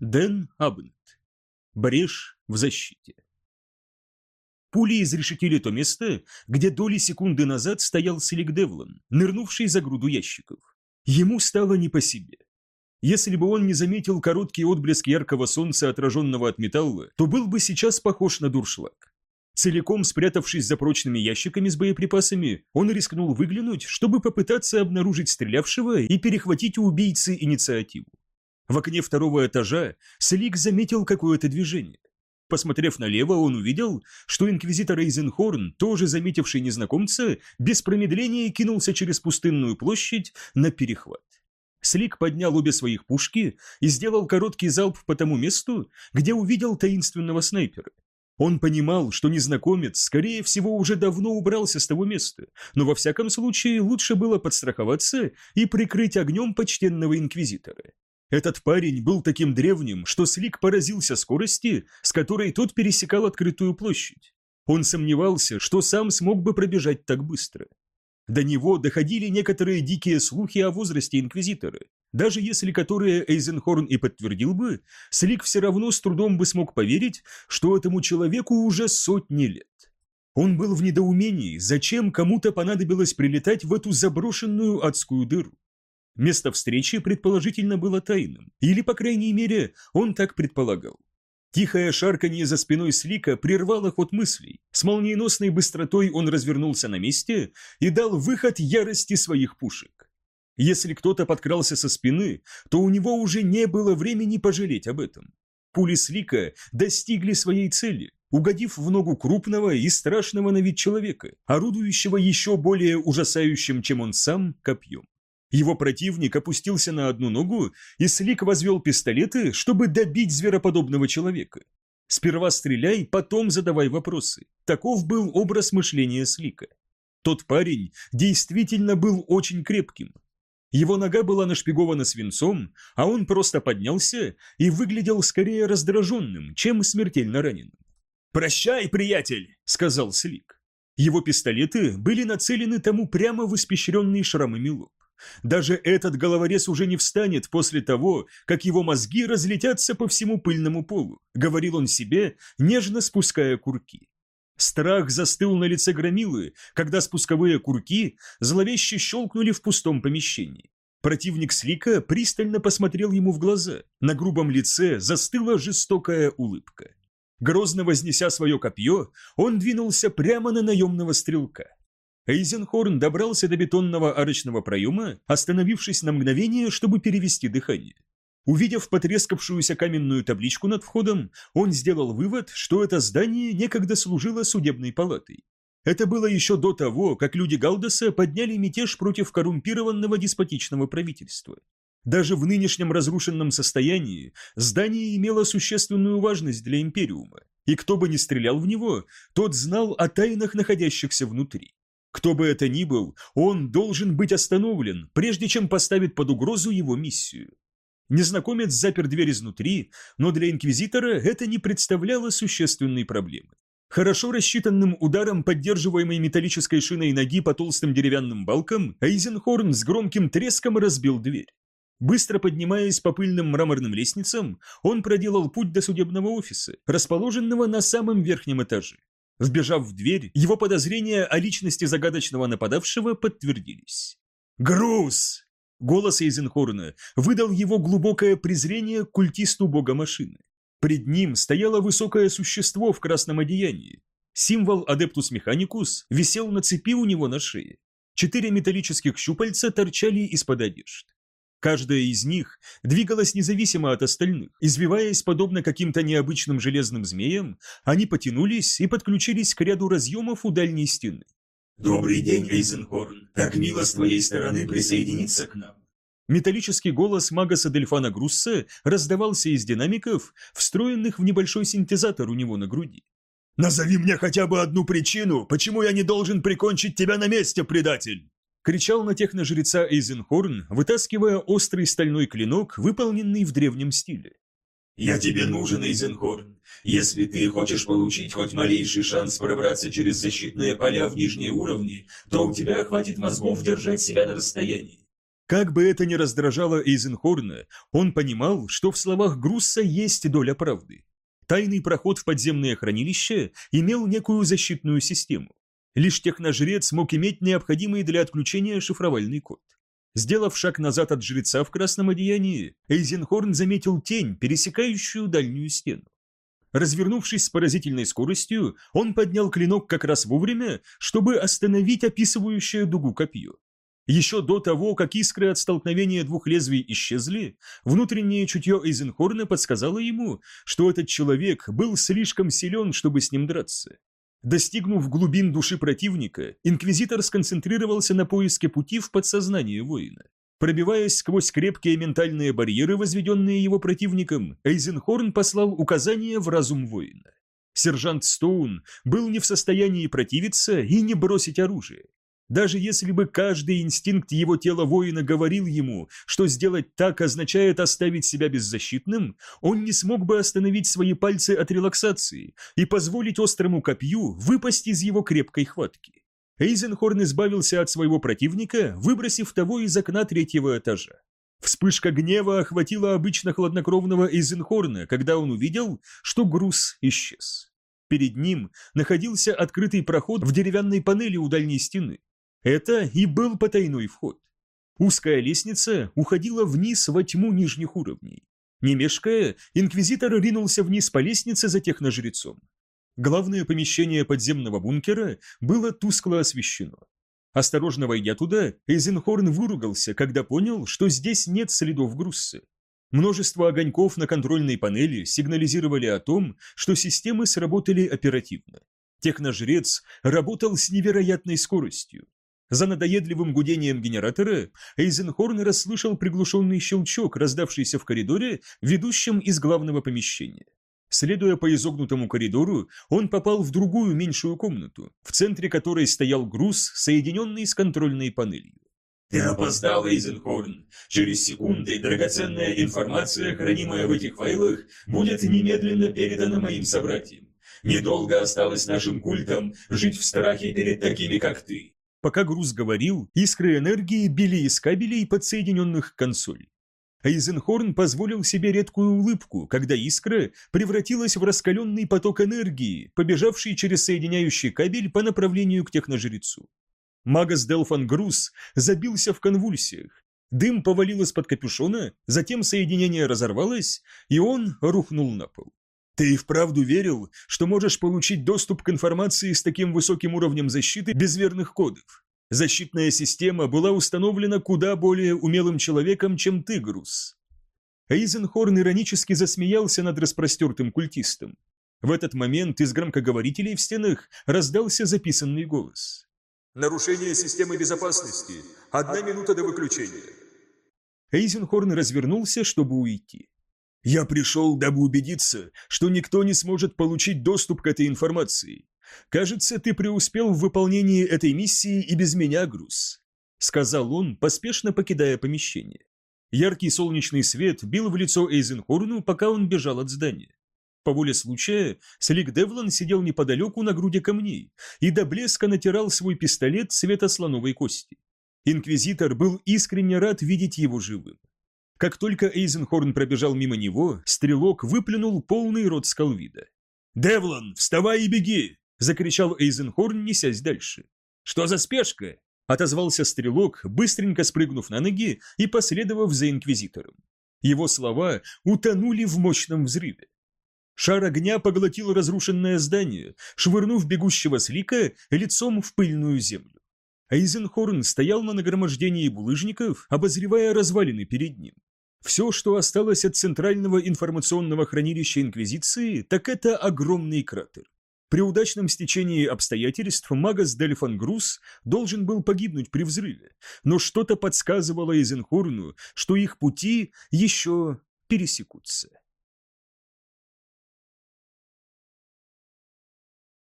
Дэн Абнет. Брешь в защите. Пули изрешетили то место, где доли секунды назад стоял Селик Девлан, нырнувший за груду ящиков. Ему стало не по себе. Если бы он не заметил короткий отблеск яркого солнца, отраженного от металла, то был бы сейчас похож на дуршлаг. Целиком спрятавшись за прочными ящиками с боеприпасами, он рискнул выглянуть, чтобы попытаться обнаружить стрелявшего и перехватить у убийцы инициативу. В окне второго этажа Слик заметил какое-то движение. Посмотрев налево, он увидел, что инквизитор Эйзенхорн, тоже заметивший незнакомца, без промедления кинулся через пустынную площадь на перехват. Слик поднял обе своих пушки и сделал короткий залп по тому месту, где увидел таинственного снайпера. Он понимал, что незнакомец, скорее всего, уже давно убрался с того места, но во всяком случае лучше было подстраховаться и прикрыть огнем почтенного инквизитора. Этот парень был таким древним, что Слик поразился скорости, с которой тот пересекал открытую площадь. Он сомневался, что сам смог бы пробежать так быстро. До него доходили некоторые дикие слухи о возрасте Инквизитора. Даже если которые Эйзенхорн и подтвердил бы, Слик все равно с трудом бы смог поверить, что этому человеку уже сотни лет. Он был в недоумении, зачем кому-то понадобилось прилетать в эту заброшенную адскую дыру. Место встречи предположительно было тайным, или, по крайней мере, он так предполагал. Тихое шарканье за спиной Слика прервало ход мыслей. С молниеносной быстротой он развернулся на месте и дал выход ярости своих пушек. Если кто-то подкрался со спины, то у него уже не было времени пожалеть об этом. Пули Слика достигли своей цели, угодив в ногу крупного и страшного на вид человека, орудующего еще более ужасающим, чем он сам, копьем. Его противник опустился на одну ногу, и Слик возвел пистолеты, чтобы добить звероподобного человека. Сперва стреляй, потом задавай вопросы. Таков был образ мышления Слика. Тот парень действительно был очень крепким. Его нога была нашпигована свинцом, а он просто поднялся и выглядел скорее раздраженным, чем смертельно раненым. «Прощай, приятель!» – сказал Слик. Его пистолеты были нацелены тому прямо в испещренный шрамами лоб. Даже этот головорез уже не встанет после того, как его мозги разлетятся по всему пыльному полу, говорил он себе, нежно спуская курки. Страх застыл на лице громилы, когда спусковые курки зловеще щелкнули в пустом помещении. Противник Слика пристально посмотрел ему в глаза. На грубом лице застыла жестокая улыбка. Грозно вознеся свое копье, он двинулся прямо на наемного стрелка. Эйзенхорн добрался до бетонного арочного проема, остановившись на мгновение, чтобы перевести дыхание. Увидев потрескавшуюся каменную табличку над входом, он сделал вывод, что это здание некогда служило судебной палатой. Это было еще до того, как люди Галдеса подняли мятеж против коррумпированного деспотичного правительства. Даже в нынешнем разрушенном состоянии здание имело существенную важность для Империума, и кто бы ни стрелял в него, тот знал о тайнах, находящихся внутри. Кто бы это ни был, он должен быть остановлен, прежде чем поставит под угрозу его миссию. Незнакомец запер дверь изнутри, но для Инквизитора это не представляло существенной проблемы. Хорошо рассчитанным ударом поддерживаемой металлической шиной ноги по толстым деревянным балкам Эйзенхорн с громким треском разбил дверь. Быстро поднимаясь по пыльным мраморным лестницам, он проделал путь до судебного офиса, расположенного на самом верхнем этаже. Вбежав в дверь, его подозрения о личности загадочного нападавшего подтвердились. «Груз!» Голос Эйзенхорна выдал его глубокое презрение культисту бога машины. Пред ним стояло высокое существо в красном одеянии. Символ Адептус Механикус висел на цепи у него на шее. Четыре металлических щупальца торчали из-под одежд. Каждая из них двигалась независимо от остальных. Извиваясь подобно каким-то необычным железным змеям, они потянулись и подключились к ряду разъемов у дальней стены. «Добрый день, Эйзенхорн. Так мило с твоей стороны присоединиться к нам». Металлический голос Магаса Дельфана Грусса раздавался из динамиков, встроенных в небольшой синтезатор у него на груди. «Назови мне хотя бы одну причину, почему я не должен прикончить тебя на месте, предатель!» Кричал на техножреца Эйзенхорн, вытаскивая острый стальной клинок, выполненный в древнем стиле. «Я тебе нужен, Эйзенхорн. Если ты хочешь получить хоть малейший шанс пробраться через защитные поля в нижние уровни, то у тебя хватит мозгов держать себя на расстоянии. Как бы это ни раздражало Эйзенхорна, он понимал, что в словах Грусса есть доля правды. Тайный проход в подземное хранилище имел некую защитную систему. Лишь техножрец мог иметь необходимый для отключения шифровальный код. Сделав шаг назад от жреца в красном одеянии, Эйзенхорн заметил тень, пересекающую дальнюю стену. Развернувшись с поразительной скоростью, он поднял клинок как раз вовремя, чтобы остановить описывающее дугу копье. Еще до того, как искры от столкновения двух лезвий исчезли, внутреннее чутье Эйзенхорна подсказало ему, что этот человек был слишком силен, чтобы с ним драться. Достигнув глубин души противника, инквизитор сконцентрировался на поиске пути в подсознание воина. Пробиваясь сквозь крепкие ментальные барьеры, возведенные его противником, Эйзенхорн послал указания в разум воина. Сержант Стоун был не в состоянии противиться и не бросить оружие. Даже если бы каждый инстинкт его тела воина говорил ему, что сделать так означает оставить себя беззащитным, он не смог бы остановить свои пальцы от релаксации и позволить острому копью выпасть из его крепкой хватки. Эйзенхорн избавился от своего противника, выбросив того из окна третьего этажа. Вспышка гнева охватила обычно хладнокровного Эйзенхорна, когда он увидел, что груз исчез. Перед ним находился открытый проход в деревянной панели у дальней стены. Это и был потайной вход. Узкая лестница уходила вниз во тьму нижних уровней. Не мешкая, инквизитор ринулся вниз по лестнице за техножрецом. Главное помещение подземного бункера было тускло освещено. Осторожно войдя туда, Эйзенхорн выругался, когда понял, что здесь нет следов Груссы. Множество огоньков на контрольной панели сигнализировали о том, что системы сработали оперативно. Техножрец работал с невероятной скоростью. За надоедливым гудением генератора Эйзенхорн расслышал приглушенный щелчок, раздавшийся в коридоре, ведущем из главного помещения. Следуя по изогнутому коридору, он попал в другую меньшую комнату, в центре которой стоял груз, соединенный с контрольной панелью. «Ты опоздал, Эйзенхорн. Через секунды драгоценная информация, хранимая в этих файлах, будет немедленно передана моим собратьям. Недолго осталось нашим культам жить в страхе перед такими, как ты. Пока груз говорил, искры энергии били из кабелей, подсоединенных к консоли. Эйзенхорн позволил себе редкую улыбку, когда искра превратилась в раскаленный поток энергии, побежавший через соединяющий кабель по направлению к техножрецу. Магас Делфан Груз забился в конвульсиях. Дым повалил из-под капюшона, затем соединение разорвалось, и он рухнул на пол. Ты и вправду верил, что можешь получить доступ к информации с таким высоким уровнем защиты без верных кодов? Защитная система была установлена куда более умелым человеком, чем ты, Груз. Эйзенхорн иронически засмеялся над распростертым культистом. В этот момент из громкоговорителей в стенах раздался записанный голос. «Нарушение системы безопасности. Одна минута до выключения». Эйзенхорн развернулся, чтобы уйти. Я пришел, дабы убедиться, что никто не сможет получить доступ к этой информации. Кажется, ты преуспел в выполнении этой миссии и без меня, Груз», — сказал он, поспешно покидая помещение. Яркий солнечный свет бил в лицо Эйзенхорну, пока он бежал от здания. По воле случая, Слик Девлан сидел неподалеку на груди камней и до блеска натирал свой пистолет цвета слоновой кости. Инквизитор был искренне рад видеть его живым. Как только Эйзенхорн пробежал мимо него, стрелок выплюнул полный рот скалвида. «Девлан, вставай и беги!» – закричал Эйзенхорн, несясь дальше. «Что за спешка?» – отозвался стрелок, быстренько спрыгнув на ноги и последовав за инквизитором. Его слова утонули в мощном взрыве. Шар огня поглотил разрушенное здание, швырнув бегущего слика лицом в пыльную землю. Эйзенхорн стоял на нагромождении булыжников, обозревая развалины перед ним. Все, что осталось от центрального информационного хранилища Инквизиции, так это огромный кратер. При удачном стечении обстоятельств Магас Дельфан Груз должен был погибнуть при взрыве, но что-то подсказывало Эйзенхорну, что их пути еще пересекутся.